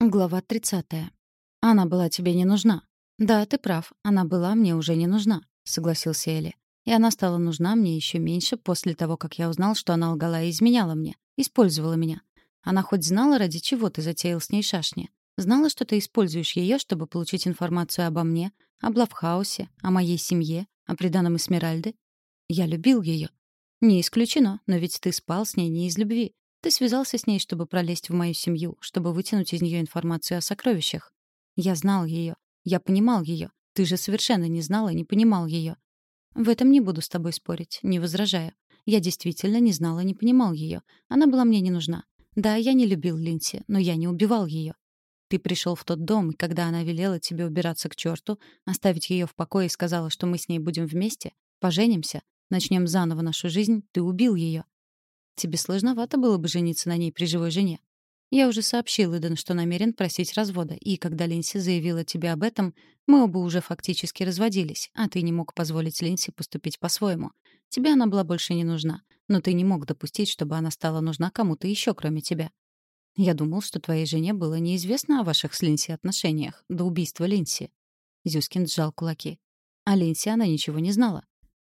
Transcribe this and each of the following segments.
Глава 30. Она была тебе не нужна. Да, ты прав, она была мне уже не нужна, согласился Элли. И она стала нужна мне еще меньше после того, как я узнал, что она лгала и изменяла мне, использовала меня. Она хоть знала, ради чего ты затеял с ней шашни. Знала, что ты используешь ее, чтобы получить информацию обо мне, о Блавхаусе, о моей семье, о преданном Эсмеральде. Я любил ее. Не исключено, но ведь ты спал с ней не из любви. Ты связался с ней, чтобы пролезть в мою семью, чтобы вытянуть из нее информацию о сокровищах. Я знал ее. Я понимал ее. Ты же совершенно не знал и не понимал ее. В этом не буду с тобой спорить, не возражаю. Я действительно не знал и не понимал ее. Она была мне не нужна. Да, я не любил Линси, но я не убивал ее. Ты пришел в тот дом, и когда она велела тебе убираться к черту, оставить ее в покое и сказала, что мы с ней будем вместе, поженимся, начнем заново нашу жизнь, ты убил ее. Тебе сложновато было бы жениться на ней при живой жене. Я уже сообщил Иден, что намерен просить развода, и когда Линси заявила тебе об этом, мы оба уже фактически разводились, а ты не мог позволить Линси поступить по-своему. Тебе она была больше не нужна, но ты не мог допустить, чтобы она стала нужна кому-то еще, кроме тебя. Я думал, что твоей жене было неизвестно о ваших с Линси отношениях до убийства Линси. Зюскин сжал кулаки. А Линси она ничего не знала.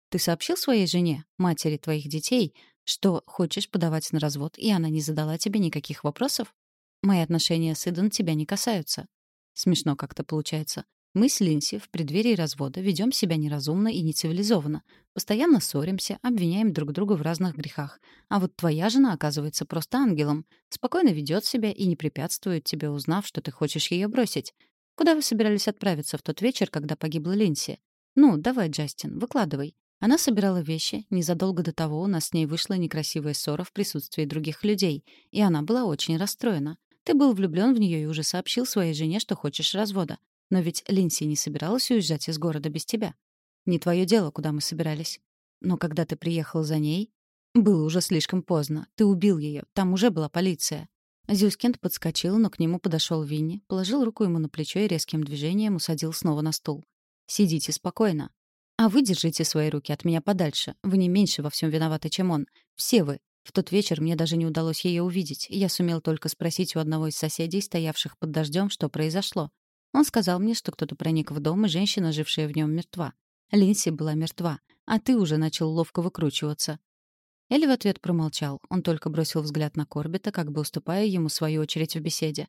Ты сообщил своей жене, матери твоих детей, что хочешь подавать на развод, и она не задала тебе никаких вопросов? Мои отношения с Иден тебя не касаются. Смешно как-то получается. Мы с Линси в преддверии развода ведем себя неразумно и нецивилизованно. Постоянно ссоримся, обвиняем друг друга в разных грехах. А вот твоя жена оказывается просто ангелом. Спокойно ведет себя и не препятствует тебе, узнав, что ты хочешь ее бросить. Куда вы собирались отправиться в тот вечер, когда погибла Линси? Ну, давай, Джастин, выкладывай. Она собирала вещи, незадолго до того у нас с ней вышла некрасивая ссора в присутствии других людей, и она была очень расстроена. Ты был влюблен в нее и уже сообщил своей жене, что хочешь развода. Но ведь Линси не собиралась уезжать из города без тебя. Не твое дело, куда мы собирались. Но когда ты приехал за ней, было уже слишком поздно. Ты убил ее. Там уже была полиция. Зюскинд подскочил, но к нему подошел Винни, положил руку ему на плечо и резким движением усадил снова на стул. «Сидите спокойно. А вы держите свои руки от меня подальше. Вы не меньше во всем виноваты, чем он. Все вы. В тот вечер мне даже не удалось ее увидеть. Я сумел только спросить у одного из соседей, стоявших под дождем, что произошло. Он сказал мне, что кто-то проник в дом, и женщина, жившая в нем, мертва. Линси была мертва, а ты уже начал ловко выкручиваться. Элли в ответ промолчал. Он только бросил взгляд на Корбета, как бы уступая ему свою очередь в беседе.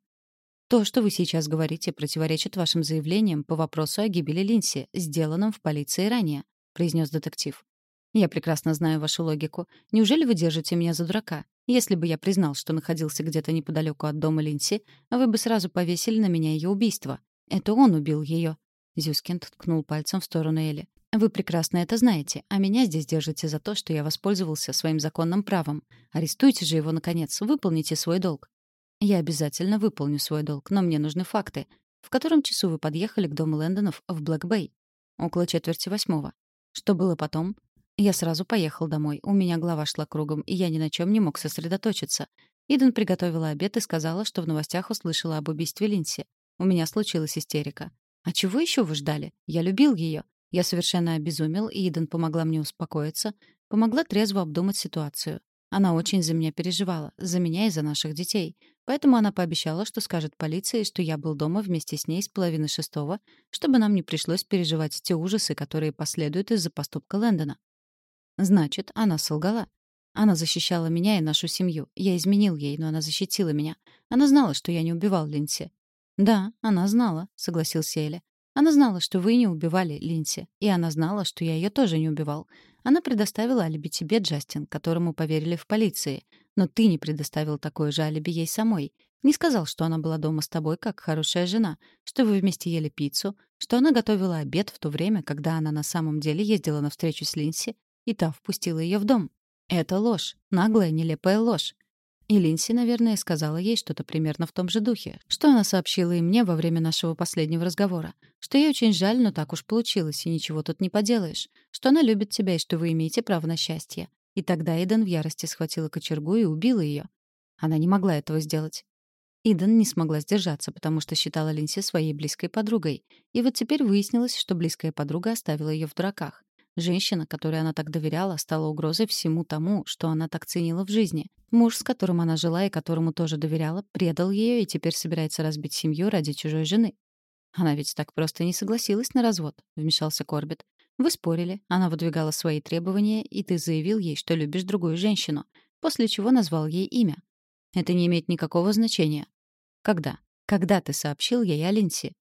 То, что вы сейчас говорите, противоречит вашим заявлениям по вопросу о гибели Линси, сделанном в полиции ранее, произнес детектив. Я прекрасно знаю вашу логику. Неужели вы держите меня за дурака? Если бы я признал, что находился где-то неподалеку от дома Линси, вы бы сразу повесили на меня ее убийство. Это он убил ее. Зюскинд ткнул пальцем в сторону Эли. Вы прекрасно это знаете, а меня здесь держите за то, что я воспользовался своим законным правом. Арестуйте же его наконец, выполните свой долг. Я обязательно выполню свой долг, но мне нужны факты. В котором часу вы подъехали к дому Лэндонов в Блэк-Бэй? Около четверти восьмого. Что было потом? Я сразу поехал домой. У меня голова шла кругом, и я ни на чем не мог сосредоточиться. Иден приготовила обед и сказала, что в новостях услышала об убийстве Линси. У меня случилась истерика. А чего еще вы ждали? Я любил ее. Я совершенно обезумел, и Иден помогла мне успокоиться, помогла трезво обдумать ситуацию. Она очень за меня переживала, за меня и за наших детей. Поэтому она пообещала, что скажет полиции, что я был дома вместе с ней с половины шестого, чтобы нам не пришлось переживать те ужасы, которые последуют из-за поступка Лэндона. Значит, она солгала. Она защищала меня и нашу семью. Я изменил ей, но она защитила меня. Она знала, что я не убивал Линси. «Да, она знала», — согласился Эля. Она знала, что вы не убивали Линси, и она знала, что я ее тоже не убивал. Она предоставила алиби тебе, Джастин, которому поверили в полиции. Но ты не предоставил такое же алиби ей самой. Не сказал, что она была дома с тобой, как хорошая жена, что вы вместе ели пиццу, что она готовила обед в то время, когда она на самом деле ездила на встречу с Линси, и та впустила ее в дом. Это ложь, наглая, нелепая ложь. И Линси, наверное, сказала ей что-то примерно в том же духе, что она сообщила и мне во время нашего последнего разговора, что ей очень жаль, но так уж получилось, и ничего тут не поделаешь, что она любит тебя и что вы имеете право на счастье. И тогда Иден в ярости схватила кочергу и убила ее. Она не могла этого сделать. Иден не смогла сдержаться, потому что считала Линси своей близкой подругой. И вот теперь выяснилось, что близкая подруга оставила ее в дураках. Женщина, которой она так доверяла, стала угрозой всему тому, что она так ценила в жизни. Муж, с которым она жила и которому тоже доверяла, предал ее и теперь собирается разбить семью ради чужой жены. «Она ведь так просто не согласилась на развод», — вмешался Корбет. «Вы спорили, она выдвигала свои требования, и ты заявил ей, что любишь другую женщину, после чего назвал ей имя. Это не имеет никакого значения». «Когда? Когда ты сообщил ей о Линси?»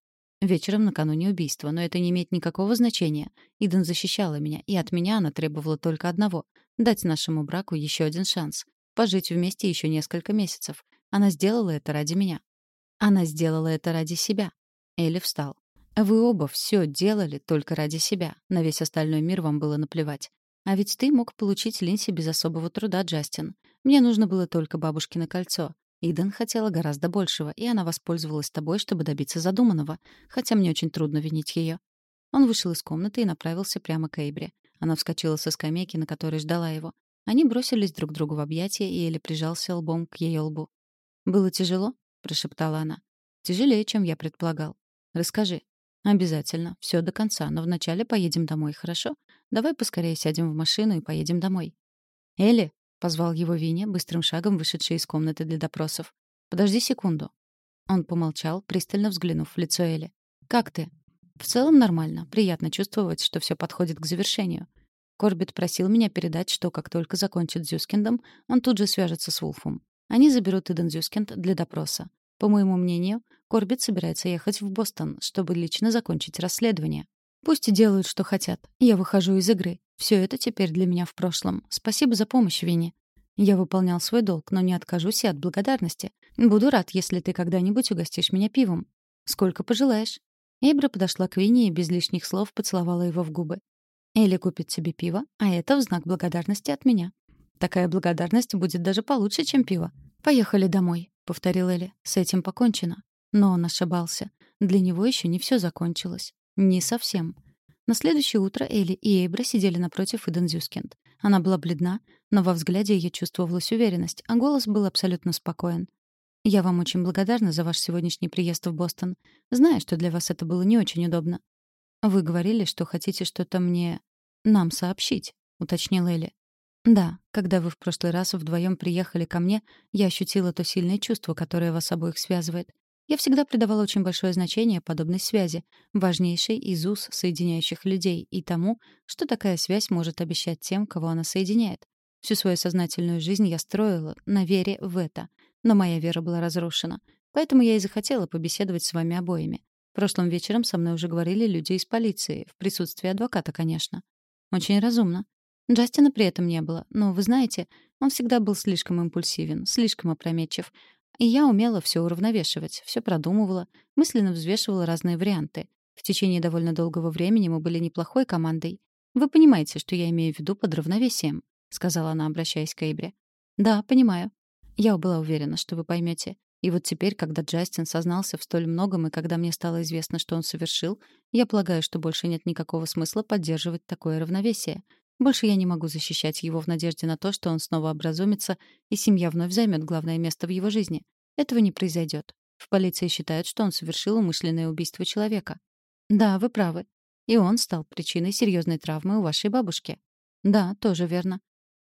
Вечером накануне убийства, но это не имеет никакого значения. Иден защищала меня, и от меня она требовала только одного — дать нашему браку еще один шанс. Пожить вместе еще несколько месяцев. Она сделала это ради меня. Она сделала это ради себя. Элли встал. Вы оба все делали только ради себя. На весь остальной мир вам было наплевать. А ведь ты мог получить Линси без особого труда, Джастин. Мне нужно было только бабушкино кольцо. Иден хотела гораздо большего, и она воспользовалась тобой, чтобы добиться задуманного, хотя мне очень трудно винить ее. Он вышел из комнаты и направился прямо к Эйбре. Она вскочила со скамейки, на которой ждала его. Они бросились друг другу в объятия, и Элли прижался лбом к ее лбу. «Было тяжело?» — прошептала она. «Тяжелее, чем я предполагал. Расскажи». «Обязательно. Все до конца. Но вначале поедем домой, хорошо? Давай поскорее сядем в машину и поедем домой». «Элли!» Позвал его Виня, быстрым шагом вышедший из комнаты для допросов. «Подожди секунду». Он помолчал, пристально взглянув в лицо Эли. «Как ты?» «В целом нормально. Приятно чувствовать, что все подходит к завершению. Корбит просил меня передать, что как только закончит Зюскиндом, он тут же свяжется с Вулфом. Они заберут Иден Зюскинд для допроса. По моему мнению, Корбит собирается ехать в Бостон, чтобы лично закончить расследование. Пусть делают, что хотят. Я выхожу из игры. Все это теперь для меня в прошлом. Спасибо за помощь, Винни. Я выполнял свой долг, но не откажусь и от благодарности. Буду рад, если ты когда-нибудь угостишь меня пивом. Сколько пожелаешь. Эйбра подошла к Винни и без лишних слов поцеловала его в губы. Элли купит тебе пиво, а это в знак благодарности от меня. Такая благодарность будет даже получше, чем пиво. Поехали домой, повторил Элли. С этим покончено. Но он ошибался. Для него еще не все закончилось. Не совсем. На следующее утро Элли и Эйбра сидели напротив Иден Зюскинд. Она была бледна, но во взгляде ее чувствовалась уверенность, а голос был абсолютно спокоен. «Я вам очень благодарна за ваш сегодняшний приезд в Бостон. Знаю, что для вас это было не очень удобно. Вы говорили, что хотите что-то мне... нам сообщить», — уточнила Элли. «Да, когда вы в прошлый раз вдвоем приехали ко мне, я ощутила то сильное чувство, которое вас обоих связывает. Я всегда придавала очень большое значение подобной связи, важнейшей из уз, соединяющих людей, и тому, что такая связь может обещать тем, кого она соединяет. Всю свою сознательную жизнь я строила на вере в это, но моя вера была разрушена. Поэтому я и захотела побеседовать с вами обоими. Прошлым вечером со мной уже говорили люди из полиции, в присутствии адвоката, конечно. Очень разумно. Джастина при этом не было, но, вы знаете, он всегда был слишком импульсивен, слишком опрометчив, и я умела все уравновешивать, все продумывала, мысленно взвешивала разные варианты. В течение довольно долгого времени мы были неплохой командой. Вы понимаете, что я имею в виду под равновесием, сказала она, обращаясь к Эйбре. Да, понимаю. Я была уверена, что вы поймете. И вот теперь, когда Джастин сознался в столь многом и когда мне стало известно, что он совершил, я полагаю, что больше нет никакого смысла поддерживать такое равновесие. Больше я не могу защищать его в надежде на то, что он снова образумится, и семья вновь займет главное место в его жизни. Этого не произойдет. В полиции считают, что он совершил умышленное убийство человека. Да, вы правы. И он стал причиной серьезной травмы у вашей бабушки. Да, тоже верно.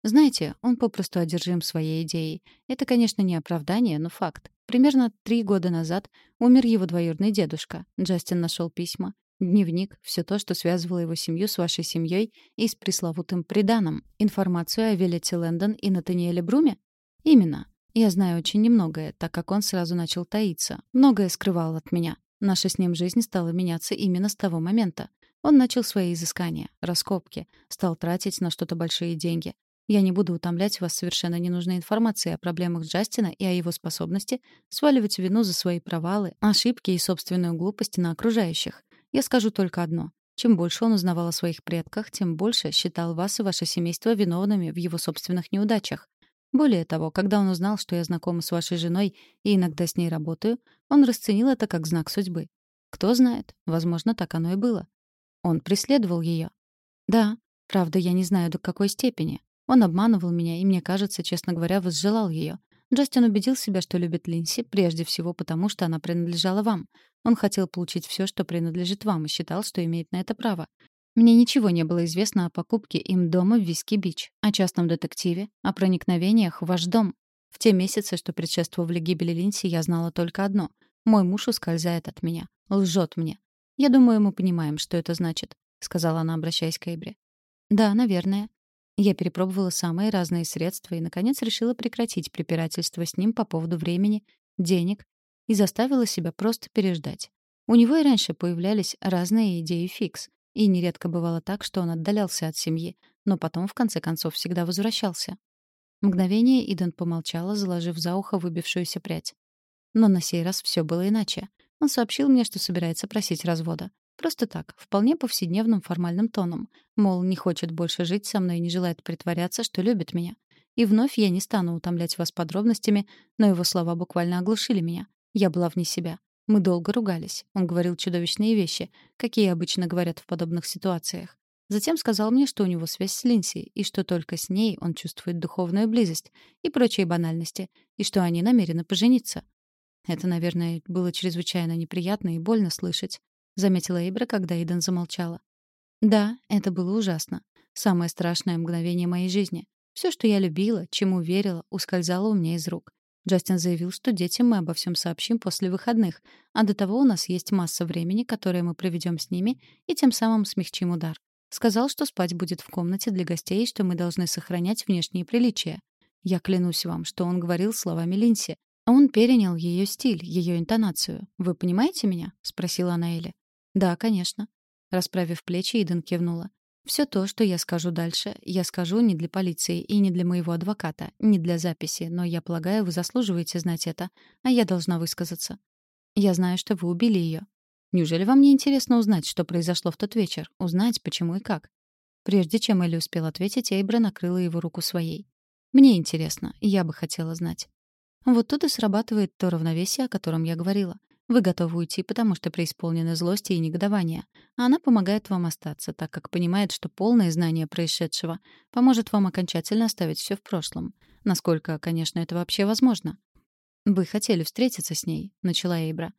Знаете, он попросту одержим своей идеей. Это, конечно, не оправдание, но факт. Примерно три года назад умер его двоюродный дедушка. Джастин нашел письма, Дневник — все то, что связывало его семью с вашей семьей и с пресловутым приданым. Информацию о Виллете Лэндон и Натаниэле Бруме? Именно. Я знаю очень немногое, так как он сразу начал таиться. Многое скрывал от меня. Наша с ним жизнь стала меняться именно с того момента. Он начал свои изыскания, раскопки, стал тратить на что-то большие деньги. Я не буду утомлять вас совершенно ненужной информацией о проблемах Джастина и о его способности сваливать вину за свои провалы, ошибки и собственную глупость на окружающих. Я скажу только одно. Чем больше он узнавал о своих предках, тем больше считал вас и ваше семейство виновными в его собственных неудачах. Более того, когда он узнал, что я знакома с вашей женой и иногда с ней работаю, он расценил это как знак судьбы. Кто знает, возможно, так оно и было. Он преследовал ее. Да, правда, я не знаю до какой степени. Он обманывал меня и, мне кажется, честно говоря, возжелал ее. Джастин убедил себя, что любит Линси, прежде всего потому, что она принадлежала вам. Он хотел получить все, что принадлежит вам, и считал, что имеет на это право. Мне ничего не было известно о покупке им дома в Виски-Бич, о частном детективе, о проникновениях в ваш дом. В те месяцы, что предшествовали гибели Линси, я знала только одно — мой муж ускользает от меня, лжет мне. Я думаю, мы понимаем, что это значит, — сказала она, обращаясь к Эйбри. «Да, наверное». Я перепробовала самые разные средства и, наконец, решила прекратить препирательство с ним по поводу времени, денег и заставила себя просто переждать. У него и раньше появлялись разные идеи фикс, и нередко бывало так, что он отдалялся от семьи, но потом, в конце концов, всегда возвращался. Мгновение Иден помолчала, заложив за ухо выбившуюся прядь. Но на сей раз все было иначе. Он сообщил мне, что собирается просить развода. Просто так, вполне повседневным формальным тоном. Мол, не хочет больше жить со мной и не желает притворяться, что любит меня. И вновь я не стану утомлять вас подробностями, но его слова буквально оглушили меня. Я была вне себя. Мы долго ругались. Он говорил чудовищные вещи, какие обычно говорят в подобных ситуациях. Затем сказал мне, что у него связь с Линси, и что только с ней он чувствует духовную близость и прочие банальности, и что они намерены пожениться. Это, наверное, было чрезвычайно неприятно и больно слышать заметила Эйбра, когда Эйден замолчала. Да, это было ужасно. Самое страшное мгновение моей жизни. Все, что я любила, чему верила, ускользало у меня из рук. Джастин заявил, что детям мы обо всем сообщим после выходных, а до того у нас есть масса времени, которое мы проведем с ними, и тем самым смягчим удар. Сказал, что спать будет в комнате для гостей и что мы должны сохранять внешние приличия. Я клянусь вам, что он говорил словами Линси. Он перенял ее стиль, ее интонацию. Вы понимаете меня? спросила она Элли. «Да, конечно». Расправив плечи, Иден кивнула. «Все то, что я скажу дальше, я скажу не для полиции и не для моего адвоката, не для записи, но я полагаю, вы заслуживаете знать это, а я должна высказаться. Я знаю, что вы убили ее. Неужели вам не интересно узнать, что произошло в тот вечер? Узнать, почему и как?» Прежде чем Элли успел ответить, Эйбра накрыла его руку своей. «Мне интересно, я бы хотела знать». Вот тут и срабатывает то равновесие, о котором я говорила. Вы готовы уйти, потому что преисполнены злости и негодования. А она помогает вам остаться, так как понимает, что полное знание происшедшего поможет вам окончательно оставить все в прошлом. Насколько, конечно, это вообще возможно. «Вы хотели встретиться с ней», — начала Эйбра.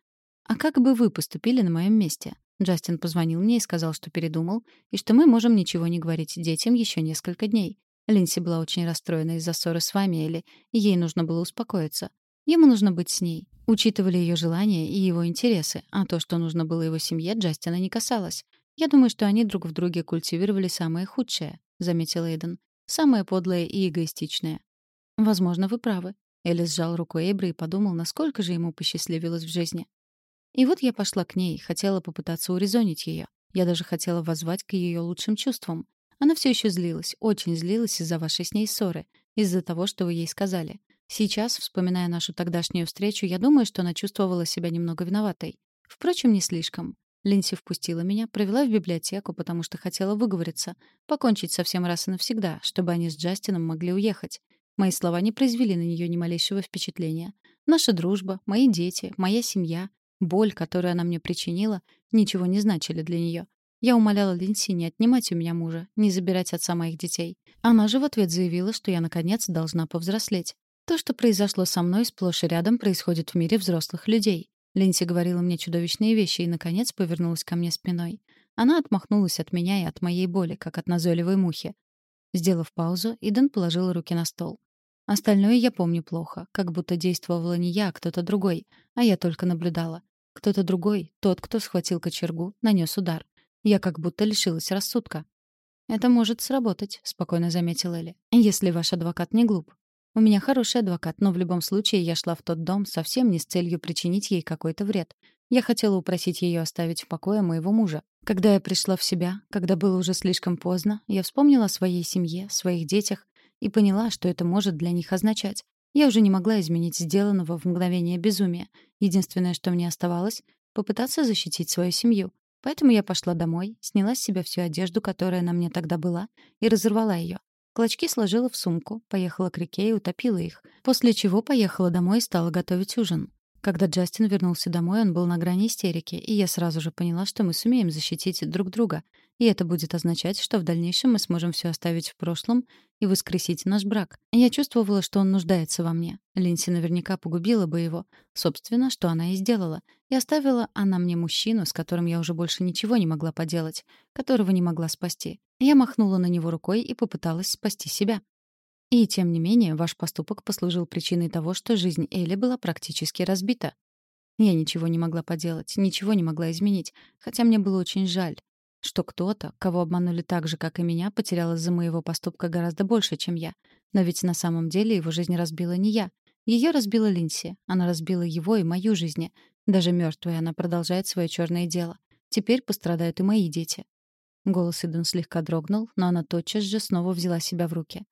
«А как бы вы поступили на моем месте?» Джастин позвонил мне и сказал, что передумал, и что мы можем ничего не говорить детям еще несколько дней. Линси была очень расстроена из-за ссоры с вами, Элли, и ей нужно было успокоиться. Ему нужно быть с ней. Учитывали ее желания и его интересы, а то, что нужно было его семье, Джастина не касалось. Я думаю, что они друг в друге культивировали самое худшее, заметил Эйден. Самое подлое и эгоистичное. Возможно, вы правы. Элли сжал руку Эйбры и подумал, насколько же ему посчастливилось в жизни. И вот я пошла к ней, хотела попытаться урезонить ее. Я даже хотела воззвать к ее лучшим чувствам. Она все еще злилась, очень злилась из-за вашей с ней ссоры, из-за того, что вы ей сказали. Сейчас, вспоминая нашу тогдашнюю встречу, я думаю, что она чувствовала себя немного виноватой. Впрочем, не слишком. Линси впустила меня, провела в библиотеку, потому что хотела выговориться, покончить совсем раз и навсегда, чтобы они с Джастином могли уехать. Мои слова не произвели на нее ни малейшего впечатления. Наша дружба, мои дети, моя семья, боль, которую она мне причинила, ничего не значили для нее. Я умоляла Линси не отнимать у меня мужа, не забирать отца моих детей. Она же в ответ заявила, что я, наконец, должна повзрослеть. То, что произошло со мной, сплошь и рядом происходит в мире взрослых людей. Линси говорила мне чудовищные вещи и, наконец, повернулась ко мне спиной. Она отмахнулась от меня и от моей боли, как от назойливой мухи. Сделав паузу, Иден положила руки на стол. Остальное я помню плохо, как будто действовала не я, а кто-то другой, а я только наблюдала. Кто-то другой, тот, кто схватил кочергу, нанес удар. Я как будто лишилась рассудка. «Это может сработать», — спокойно заметила Элли. «Если ваш адвокат не глуп. У меня хороший адвокат, но в любом случае я шла в тот дом совсем не с целью причинить ей какой-то вред. Я хотела упросить ее оставить в покое моего мужа. Когда я пришла в себя, когда было уже слишком поздно, я вспомнила о своей семье, своих детях и поняла, что это может для них означать. Я уже не могла изменить сделанного в мгновение безумия. Единственное, что мне оставалось — попытаться защитить свою семью. Поэтому я пошла домой, сняла с себя всю одежду, которая на мне тогда была, и разорвала ее. Клочки сложила в сумку, поехала к реке и утопила их, после чего поехала домой и стала готовить ужин. Когда Джастин вернулся домой, он был на грани истерики, и я сразу же поняла, что мы сумеем защитить друг друга. И это будет означать, что в дальнейшем мы сможем все оставить в прошлом и воскресить наш брак. Я чувствовала, что он нуждается во мне. Линси наверняка погубила бы его. Собственно, что она и сделала. И оставила она мне мужчину, с которым я уже больше ничего не могла поделать, которого не могла спасти. Я махнула на него рукой и попыталась спасти себя. И тем не менее, ваш поступок послужил причиной того, что жизнь Элли была практически разбита. Я ничего не могла поделать, ничего не могла изменить, хотя мне было очень жаль что кто-то, кого обманули так же, как и меня, потерял из-за моего поступка гораздо больше, чем я. Но ведь на самом деле его жизнь разбила не я. Ее разбила Линси. Она разбила его и мою жизнь. Даже мертвая она продолжает свое черное дело. Теперь пострадают и мои дети. Голос Идун слегка дрогнул, но она тотчас же снова взяла себя в руки.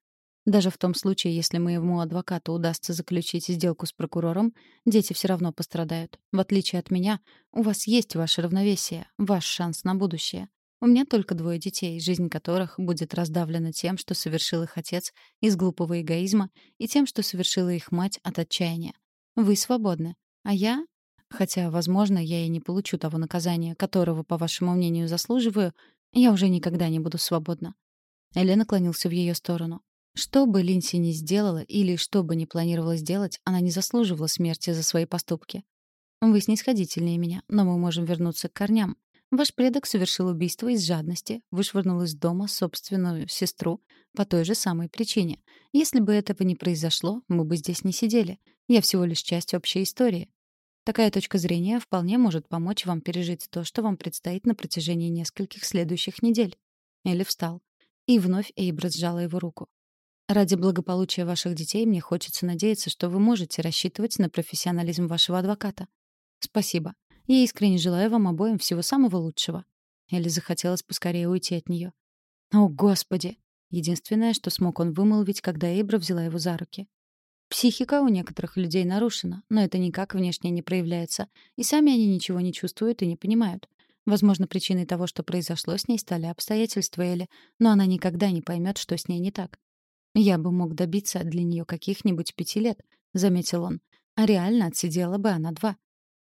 Даже в том случае, если моему адвокату удастся заключить сделку с прокурором, дети все равно пострадают. В отличие от меня, у вас есть ваше равновесие, ваш шанс на будущее. У меня только двое детей, жизнь которых будет раздавлена тем, что совершил их отец из глупого эгоизма, и тем, что совершила их мать от отчаяния. Вы свободны. А я... Хотя, возможно, я и не получу того наказания, которого, по вашему мнению, заслуживаю, я уже никогда не буду свободна. Элли наклонился в ее сторону. Что бы Линси ни сделала или что бы ни планировала сделать, она не заслуживала смерти за свои поступки. Вы снисходительнее меня, но мы можем вернуться к корням. Ваш предок совершил убийство из жадности, вышвырнул из дома собственную сестру по той же самой причине. Если бы этого не произошло, мы бы здесь не сидели. Я всего лишь часть общей истории. Такая точка зрения вполне может помочь вам пережить то, что вам предстоит на протяжении нескольких следующих недель. Элли встал. И вновь Эйбра сжала его руку. Ради благополучия ваших детей мне хочется надеяться, что вы можете рассчитывать на профессионализм вашего адвоката. Спасибо. Я искренне желаю вам обоим всего самого лучшего». Элли захотелось поскорее уйти от нее. «О, Господи!» Единственное, что смог он вымолвить, когда Эйбра взяла его за руки. Психика у некоторых людей нарушена, но это никак внешне не проявляется, и сами они ничего не чувствуют и не понимают. Возможно, причиной того, что произошло с ней, стали обстоятельства Элли, но она никогда не поймет, что с ней не так. «Я бы мог добиться для нее каких-нибудь пяти лет», — заметил он. «А реально отсидела бы она два.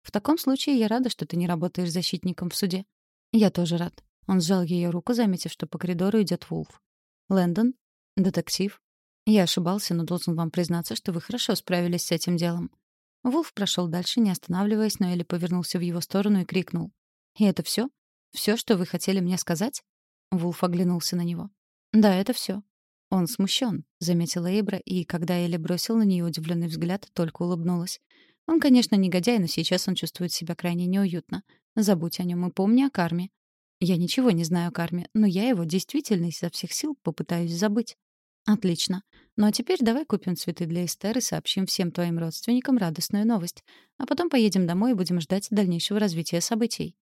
В таком случае я рада, что ты не работаешь защитником в суде. Я тоже рад. Он сжал ее руку, заметив, что по коридору идет Вулф. Лэндон? Детектив? Я ошибался, но должен вам признаться, что вы хорошо справились с этим делом. Вулф прошел дальше, не останавливаясь, но Элли повернулся в его сторону и крикнул. «И это все? Все, что вы хотели мне сказать?» Вулф оглянулся на него. «Да, это все. Он смущен, заметила Эйбра, и когда Элли бросил на нее удивленный взгляд, только улыбнулась. Он, конечно, негодяй, но сейчас он чувствует себя крайне неуютно. Забудь о нем и помни о карме. Я ничего не знаю о карме, но я его действительно изо всех сил попытаюсь забыть. Отлично. Ну а теперь давай купим цветы для Эстер и сообщим всем твоим родственникам радостную новость. А потом поедем домой и будем ждать дальнейшего развития событий.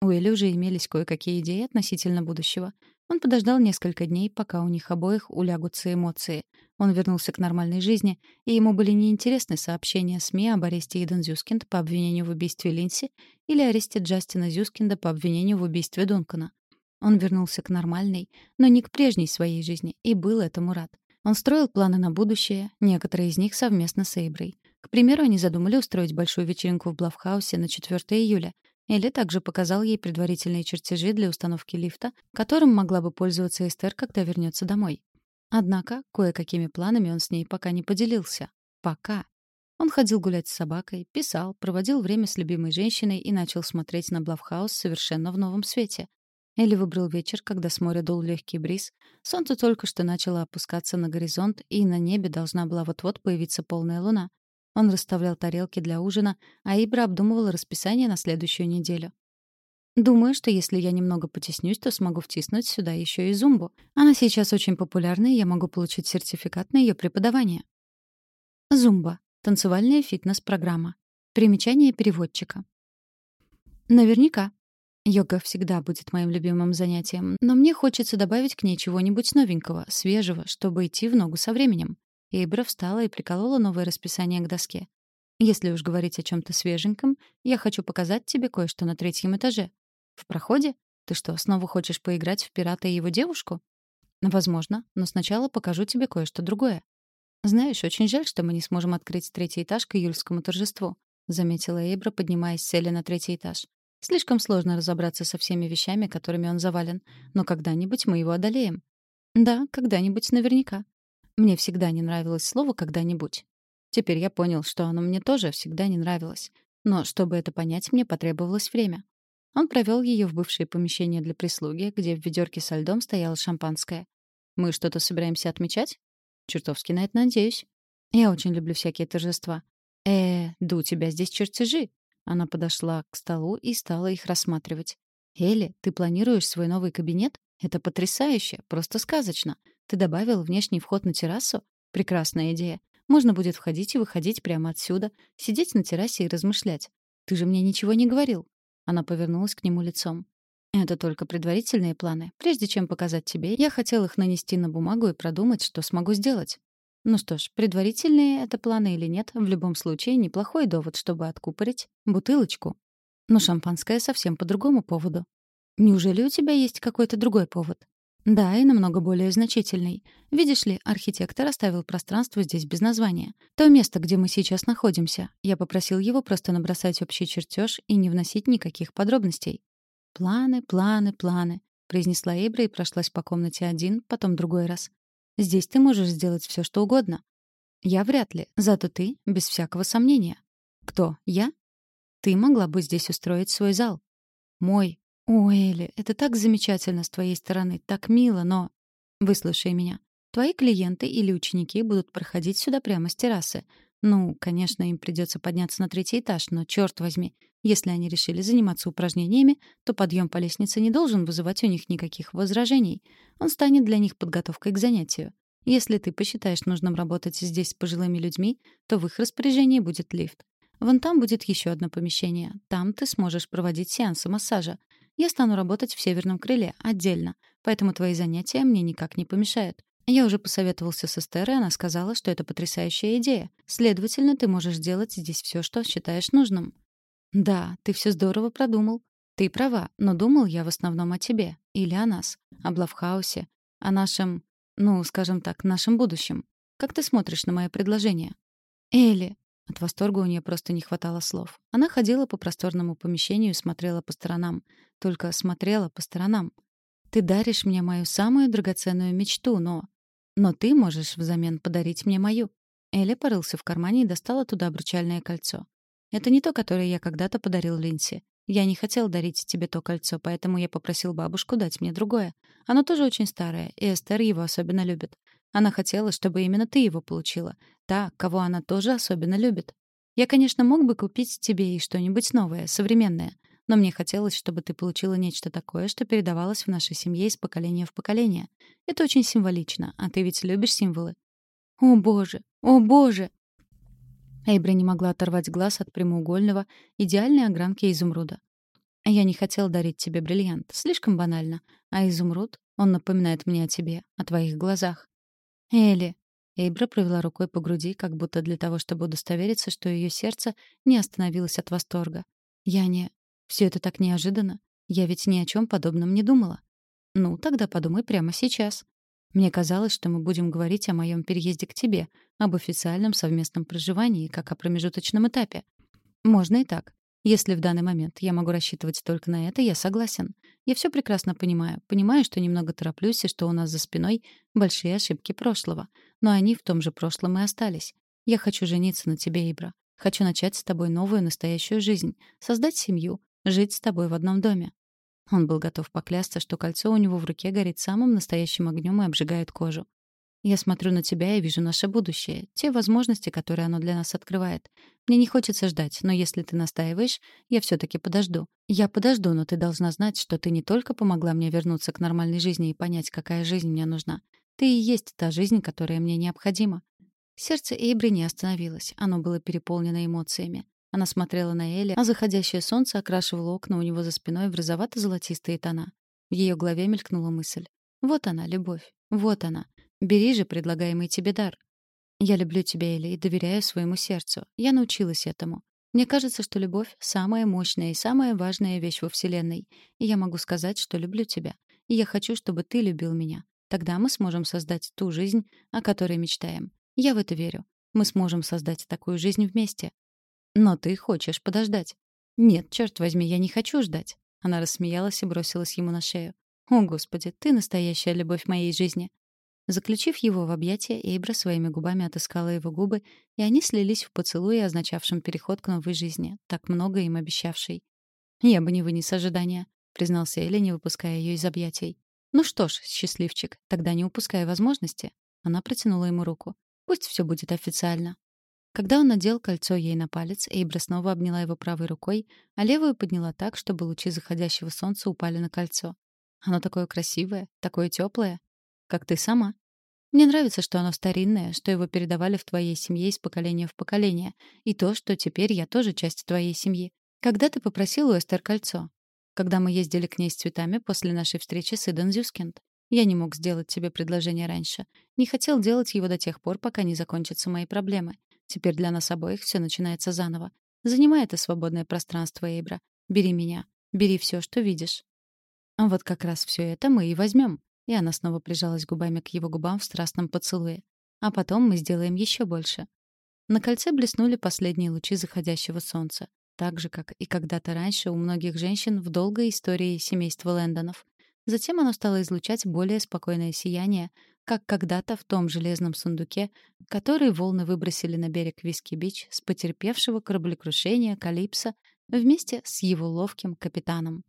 У Эли уже имелись кое-какие идеи относительно будущего. Он подождал несколько дней, пока у них обоих улягутся эмоции. Он вернулся к нормальной жизни, и ему были неинтересны сообщения СМИ об аресте Иден Зюскинд по обвинению в убийстве Линси или аресте Джастина Зюскинда по обвинению в убийстве Дункана. Он вернулся к нормальной, но не к прежней своей жизни, и был этому рад. Он строил планы на будущее, некоторые из них совместно с Эйброй. К примеру, они задумали устроить большую вечеринку в Блавхаусе на 4 июля — Элли также показал ей предварительные чертежи для установки лифта, которым могла бы пользоваться Эстер, когда вернется домой. Однако, кое-какими планами он с ней пока не поделился. Пока. Он ходил гулять с собакой, писал, проводил время с любимой женщиной и начал смотреть на Блавхаус совершенно в новом свете. Элли выбрал вечер, когда с моря дул легкий бриз, солнце только что начало опускаться на горизонт, и на небе должна была вот-вот появиться полная луна. Он расставлял тарелки для ужина, а Ибра обдумывала расписание на следующую неделю. Думаю, что если я немного потеснюсь, то смогу втиснуть сюда еще и Зумбу. Она сейчас очень популярна, и я могу получить сертификат на ее преподавание. Зумба — танцевальная фитнес-программа. Примечание переводчика. Наверняка. Йога всегда будет моим любимым занятием, но мне хочется добавить к ней чего-нибудь новенького, свежего, чтобы идти в ногу со временем. Эйбра встала и приколола новое расписание к доске. «Если уж говорить о чем-то свеженьком, я хочу показать тебе кое-что на третьем этаже. В проходе? Ты что, снова хочешь поиграть в пирата и его девушку?» «Возможно, но сначала покажу тебе кое-что другое». «Знаешь, очень жаль, что мы не сможем открыть третий этаж к июльскому торжеству», — заметила Эйбра, поднимаясь с Элли на третий этаж. Слишком сложно разобраться со всеми вещами, которыми он завален. Но когда-нибудь мы его одолеем. Да, когда-нибудь наверняка. Мне всегда не нравилось слово «когда-нибудь». Теперь я понял, что оно мне тоже всегда не нравилось. Но чтобы это понять, мне потребовалось время. Он провел ее в бывшее помещение для прислуги, где в ведерке со льдом стояло шампанское. «Мы что-то собираемся отмечать?» «Чертовски на это надеюсь. Я очень люблю всякие торжества. э да у тебя здесь чертежи!» Она подошла к столу и стала их рассматривать. «Элли, ты планируешь свой новый кабинет? Это потрясающе, просто сказочно. Ты добавил внешний вход на террасу? Прекрасная идея. Можно будет входить и выходить прямо отсюда, сидеть на террасе и размышлять. Ты же мне ничего не говорил. Она повернулась к нему лицом. Это только предварительные планы. Прежде чем показать тебе, я хотел их нанести на бумагу и продумать, что смогу сделать. Ну что ж, предварительные это планы или нет, в любом случае неплохой довод, чтобы откупорить бутылочку. Но шампанское совсем по другому поводу. Неужели у тебя есть какой-то другой повод? Да, и намного более значительный. Видишь ли, архитектор оставил пространство здесь без названия. То место, где мы сейчас находимся. Я попросил его просто набросать общий чертеж и не вносить никаких подробностей. «Планы, планы, планы», — произнесла Эйбра и прошлась по комнате один, потом другой раз. «Здесь ты можешь сделать все, что угодно». «Я вряд ли, зато ты, без всякого сомнения». «Кто? Я?» «Ты могла бы здесь устроить свой зал». «Мой. «О, Элли, это так замечательно с твоей стороны, так мило, но...» «Выслушай меня. Твои клиенты или ученики будут проходить сюда прямо с террасы. Ну, конечно, им придется подняться на третий этаж, но, черт возьми, если они решили заниматься упражнениями, то подъем по лестнице не должен вызывать у них никаких возражений. Он станет для них подготовкой к занятию. Если ты посчитаешь нужным работать здесь с пожилыми людьми, то в их распоряжении будет лифт. Вон там будет еще одно помещение. Там ты сможешь проводить сеансы массажа. Я стану работать в северном крыле, отдельно, поэтому твои занятия мне никак не помешают. Я уже посоветовался с Эстер, и она сказала, что это потрясающая идея. Следовательно, ты можешь делать здесь все, что считаешь нужным. Да, ты все здорово продумал. Ты права, но думал я в основном о тебе. Или о нас. О Блавхаусе. О нашем, ну, скажем так, нашем будущем. Как ты смотришь на мое предложение? Элли, от восторга у нее просто не хватало слов. Она ходила по просторному помещению и смотрела по сторонам. Только смотрела по сторонам. «Ты даришь мне мою самую драгоценную мечту, но...» «Но ты можешь взамен подарить мне мою». Элли порылся в кармане и достал оттуда обручальное кольцо. «Это не то, которое я когда-то подарил Линси. Я не хотел дарить тебе то кольцо, поэтому я попросил бабушку дать мне другое. Оно тоже очень старое, и Эстер его особенно любит. Она хотела, чтобы именно ты его получила. Та, кого она тоже особенно любит. Я, конечно, мог бы купить тебе и что-нибудь новое, современное. Но мне хотелось, чтобы ты получила нечто такое, что передавалось в нашей семье из поколения в поколение. Это очень символично, а ты ведь любишь символы. О, боже! О, боже! Эйбри не могла оторвать глаз от прямоугольного, идеальной огранки изумруда. Я не хотел дарить тебе бриллиант, слишком банально. А изумруд, он напоминает мне о тебе, о твоих глазах. Элли. Эйбра провела рукой по груди, как будто для того, чтобы удостовериться, что ее сердце не остановилось от восторга. Я не... Все это так неожиданно. Я ведь ни о чем подобном не думала. Ну, тогда подумай прямо сейчас. Мне казалось, что мы будем говорить о моем переезде к тебе, об официальном совместном проживании, как о промежуточном этапе. Можно и так. Если в данный момент я могу рассчитывать только на это, я согласен. Я все прекрасно понимаю. Понимаю, что немного тороплюсь и что у нас за спиной большие ошибки прошлого. Но они в том же прошлом и остались. Я хочу жениться на тебе, Ибра. Хочу начать с тобой новую настоящую жизнь, создать семью, жить с тобой в одном доме. Он был готов поклясться, что кольцо у него в руке горит самым настоящим огнем и обжигает кожу. Я смотрю на тебя и вижу наше будущее, те возможности, которые оно для нас открывает. Мне не хочется ждать, но если ты настаиваешь, я все таки подожду. Я подожду, но ты должна знать, что ты не только помогла мне вернуться к нормальной жизни и понять, какая жизнь мне нужна. Ты и есть та жизнь, которая мне необходима. Сердце Эйбри не остановилось, оно было переполнено эмоциями. Она смотрела на Элли, а заходящее солнце окрашивало окна у него за спиной в розовато-золотистые тона. В ее голове мелькнула мысль. Вот она, любовь. Вот она. Бери же предлагаемый тебе дар. Я люблю тебя, Элли, и доверяю своему сердцу. Я научилась этому. Мне кажется, что любовь — самая мощная и самая важная вещь во Вселенной. И я могу сказать, что люблю тебя. И я хочу, чтобы ты любил меня. Тогда мы сможем создать ту жизнь, о которой мечтаем. Я в это верю. Мы сможем создать такую жизнь вместе. Но ты хочешь подождать. «Нет, черт возьми, я не хочу ждать». Она рассмеялась и бросилась ему на шею. «О, Господи, ты настоящая любовь моей жизни». Заключив его в объятия, Эйбра своими губами отыскала его губы, и они слились в поцелуе, означавшем переход к новой жизни, так много им обещавшей. «Я бы не вынес ожидания», — признался Элли, не выпуская ее из объятий. «Ну что ж, счастливчик, тогда не упускай возможности». Она протянула ему руку. «Пусть все будет официально». Когда он надел кольцо ей на палец, Эйбра снова обняла его правой рукой, а левую подняла так, чтобы лучи заходящего солнца упали на кольцо. Оно такое красивое, такое теплое, как ты сама. Мне нравится, что оно старинное, что его передавали в твоей семье из поколения в поколение, и то, что теперь я тоже часть твоей семьи. Когда ты попросил у Эстер кольцо? Когда мы ездили к ней с цветами после нашей встречи с Иден Зюскинд. Я не мог сделать тебе предложение раньше. Не хотел делать его до тех пор, пока не закончатся мои проблемы. Теперь для нас обоих все начинается заново. Занимай это свободное пространство, Эйбра. Бери меня. Бери все, что видишь. А вот как раз все это мы и возьмем. И она снова прижалась губами к его губам в страстном поцелуе. А потом мы сделаем еще больше. На кольце блеснули последние лучи заходящего солнца. Так же, как и когда-то раньше у многих женщин в долгой истории семейства Лэндонов. Затем оно стало излучать более спокойное сияние, как когда-то в том железном сундуке, который волны выбросили на берег Виски-Бич с потерпевшего кораблекрушения Калипсо вместе с его ловким капитаном.